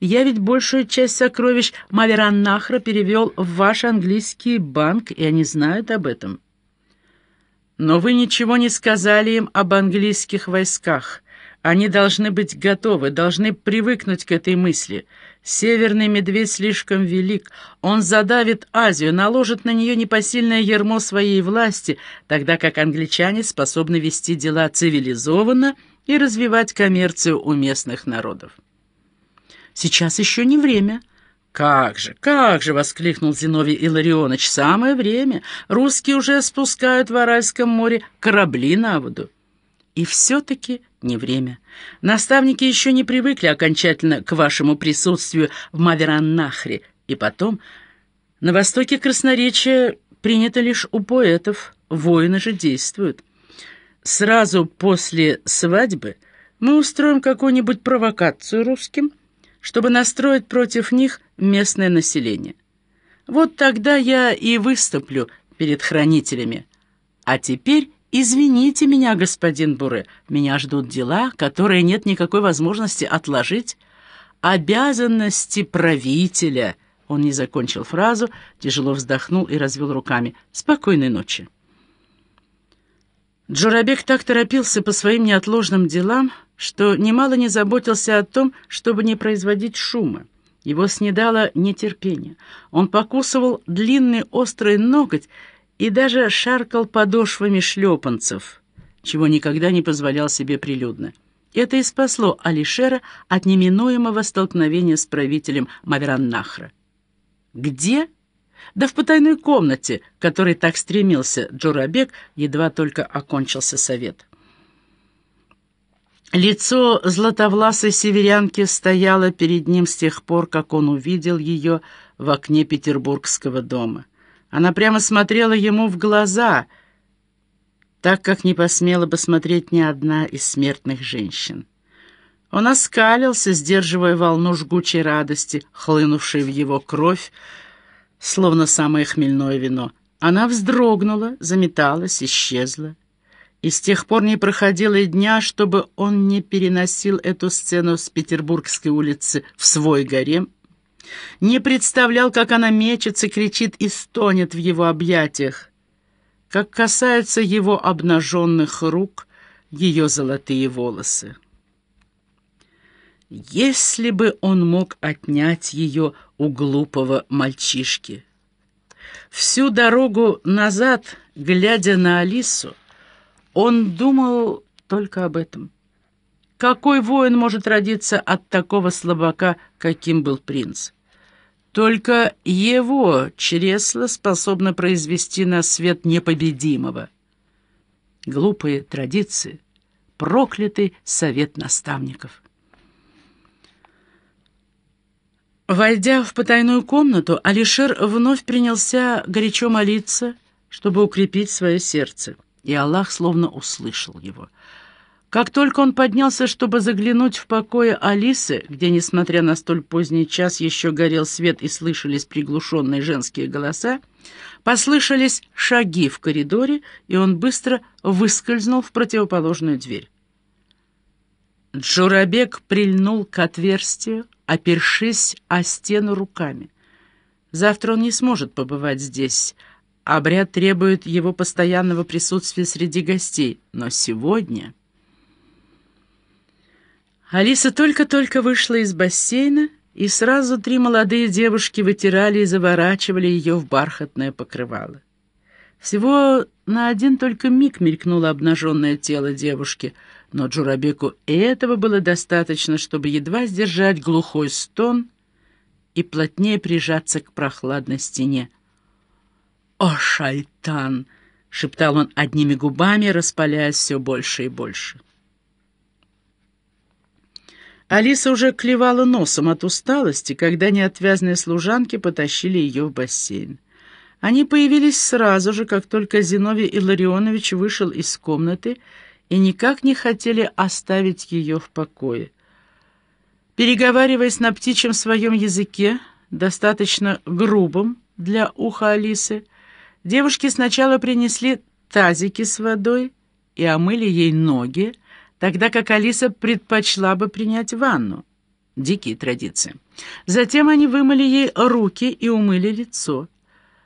Я ведь большую часть сокровищ Мавераннахра перевел в ваш английский банк, и они знают об этом. Но вы ничего не сказали им об английских войсках. Они должны быть готовы, должны привыкнуть к этой мысли. Северный медведь слишком велик. Он задавит Азию, наложит на нее непосильное ермо своей власти, тогда как англичане способны вести дела цивилизованно и развивать коммерцию у местных народов. Сейчас еще не время. «Как же, как же!» — воскликнул Зиновий Илларионович. «Самое время! Русские уже спускают в Аральском море корабли на воду». И все-таки не время. Наставники еще не привыкли окончательно к вашему присутствию в Мавераннахре. И потом, на востоке красноречия принято лишь у поэтов, воины же действуют. Сразу после свадьбы мы устроим какую-нибудь провокацию русским, чтобы настроить против них местное население. Вот тогда я и выступлю перед хранителями. А теперь извините меня, господин Буре, меня ждут дела, которые нет никакой возможности отложить. Обязанности правителя. Он не закончил фразу, тяжело вздохнул и развел руками. Спокойной ночи. Джурабек так торопился по своим неотложным делам, что немало не заботился о том, чтобы не производить шума. Его снедало нетерпение. Он покусывал длинный острый ноготь и даже шаркал подошвами шлепанцев, чего никогда не позволял себе прилюдно. Это и спасло Алишера от неминуемого столкновения с правителем Мавераннахра. Где? Да в потайной комнате, к которой так стремился Джурабек, едва только окончился совет. Лицо златовласой северянки стояло перед ним с тех пор, как он увидел ее в окне петербургского дома. Она прямо смотрела ему в глаза, так как не посмела бы смотреть ни одна из смертных женщин. Он оскалился, сдерживая волну жгучей радости, хлынувшей в его кровь, словно самое хмельное вино. Она вздрогнула, заметалась, исчезла и с тех пор не проходило и дня, чтобы он не переносил эту сцену с Петербургской улицы в свой гарем, не представлял, как она мечется, кричит и стонет в его объятиях, как касаются его обнаженных рук ее золотые волосы. Если бы он мог отнять ее у глупого мальчишки. Всю дорогу назад, глядя на Алису, он думал только об этом. Какой воин может родиться от такого слабака, каким был принц? Только его чресло способно произвести на свет непобедимого. Глупые традиции, проклятый совет наставников. Войдя в потайную комнату, Алишер вновь принялся горячо молиться, чтобы укрепить свое сердце и Аллах словно услышал его. Как только он поднялся, чтобы заглянуть в покое Алисы, где, несмотря на столь поздний час, еще горел свет и слышались приглушенные женские голоса, послышались шаги в коридоре, и он быстро выскользнул в противоположную дверь. Джурабек прильнул к отверстию, опершись о стену руками. Завтра он не сможет побывать здесь, Обряд требует его постоянного присутствия среди гостей, но сегодня... Алиса только-только вышла из бассейна, и сразу три молодые девушки вытирали и заворачивали ее в бархатное покрывало. Всего на один только миг мелькнуло обнаженное тело девушки, но Джурабеку этого было достаточно, чтобы едва сдержать глухой стон и плотнее прижаться к прохладной стене. «О, шайтан!» — шептал он одними губами, распаляясь все больше и больше. Алиса уже клевала носом от усталости, когда неотвязные служанки потащили ее в бассейн. Они появились сразу же, как только Зиновий Илларионович вышел из комнаты и никак не хотели оставить ее в покое. Переговариваясь на птичьем своем языке, достаточно грубом для уха Алисы, Девушки сначала принесли тазики с водой и омыли ей ноги, тогда как Алиса предпочла бы принять ванну. Дикие традиции. Затем они вымыли ей руки и умыли лицо.